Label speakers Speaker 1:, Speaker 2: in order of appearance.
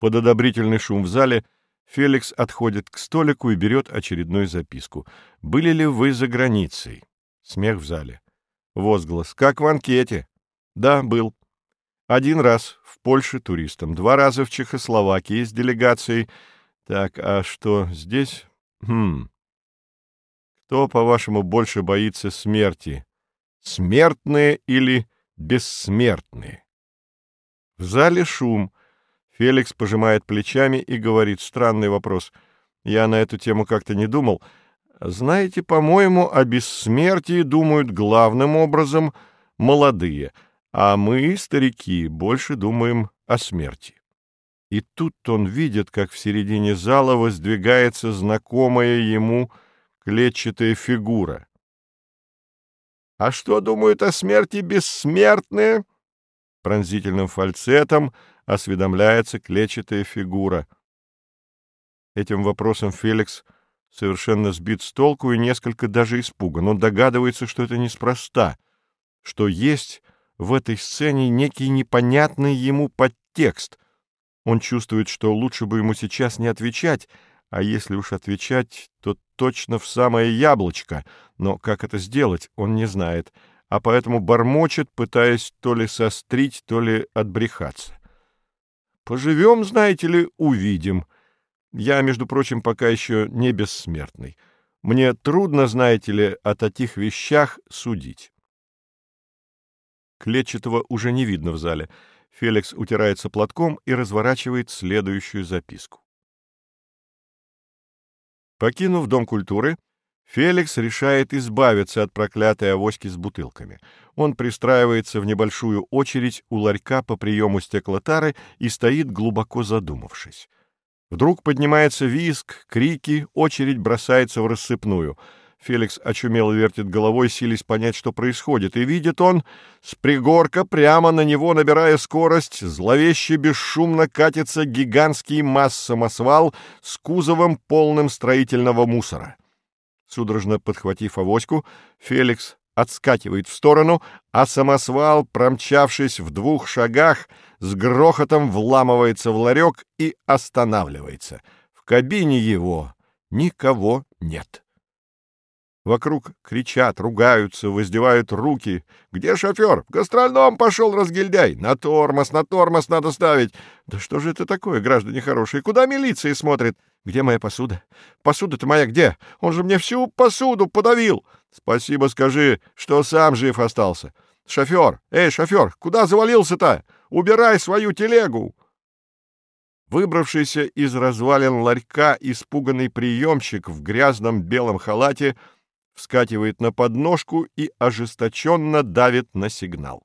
Speaker 1: Под одобрительный шум в зале Феликс отходит к столику и берет очередную записку. «Были ли вы за границей?» Смех в зале. Возглас. «Как в анкете?» «Да, был. Один раз в Польше туристом, два раза в Чехословакии с делегацией. Так, а что здесь? Хм. Кто, по-вашему, больше боится смерти? Смертные или бессмертные?» В зале шум. Феликс пожимает плечами и говорит странный вопрос. Я на эту тему как-то не думал. Знаете, по-моему, о бессмертии думают главным образом молодые, а мы, старики, больше думаем о смерти. И тут он видит, как в середине зала воздвигается знакомая ему клетчатая фигура. «А что думают о смерти бессмертные?» Пронзительным фальцетом — осведомляется клетчатая фигура. Этим вопросом Феликс совершенно сбит с толку и несколько даже испуган. Он догадывается, что это неспроста, что есть в этой сцене некий непонятный ему подтекст. Он чувствует, что лучше бы ему сейчас не отвечать, а если уж отвечать, то точно в самое яблочко, но как это сделать, он не знает, а поэтому бормочет, пытаясь то ли сострить, то ли отбрехаться. Поживем, знаете ли, увидим. Я, между прочим, пока еще не бессмертный. Мне трудно, знаете ли, о таких вещах судить. Клетчатого уже не видно в зале. Феликс утирается платком и разворачивает следующую записку. Покинув Дом культуры, Феликс решает избавиться от проклятой авоськи с бутылками. Он пристраивается в небольшую очередь у ларька по приему стеклотары и стоит, глубоко задумавшись. Вдруг поднимается визг, крики, очередь бросается в рассыпную. Феликс очумело вертит головой, силясь понять, что происходит, и видит он, с пригорка прямо на него, набирая скорость, зловеще бесшумно катится гигантский масс-самосвал с кузовом, полным строительного мусора. Судорожно подхватив авоську, Феликс отскакивает в сторону, а самосвал, промчавшись в двух шагах, с грохотом вламывается в ларек и останавливается. В кабине его никого нет. Вокруг кричат, ругаются, воздевают руки. «Где шофер? В гастроном пошел разгильдяй! На тормоз, на тормоз надо ставить! Да что же это такое, граждане хорошие? Куда милиция смотрит? Где моя посуда? Посуда-то моя где? Он же мне всю посуду подавил! Спасибо скажи, что сам жив остался! Шофер! Эй, шофер, куда завалился-то? Убирай свою телегу!» Выбравшийся из развалин ларька испуганный приемщик в грязном белом халате — вскакивает на подножку и ожесточенно давит на сигнал.